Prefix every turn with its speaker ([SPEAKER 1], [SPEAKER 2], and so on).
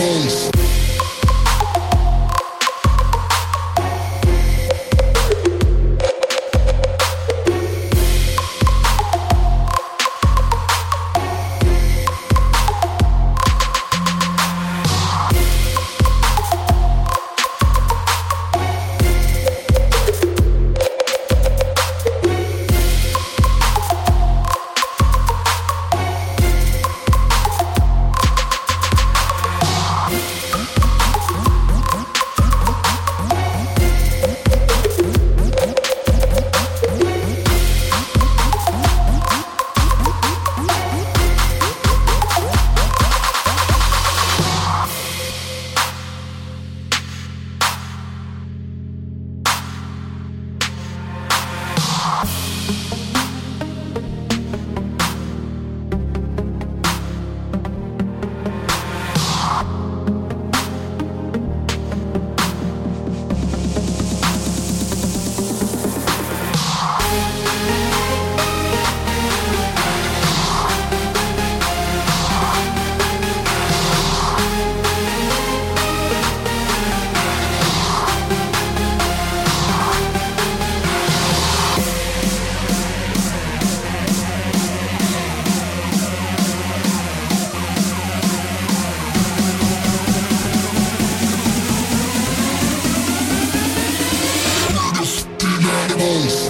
[SPEAKER 1] case. japonês.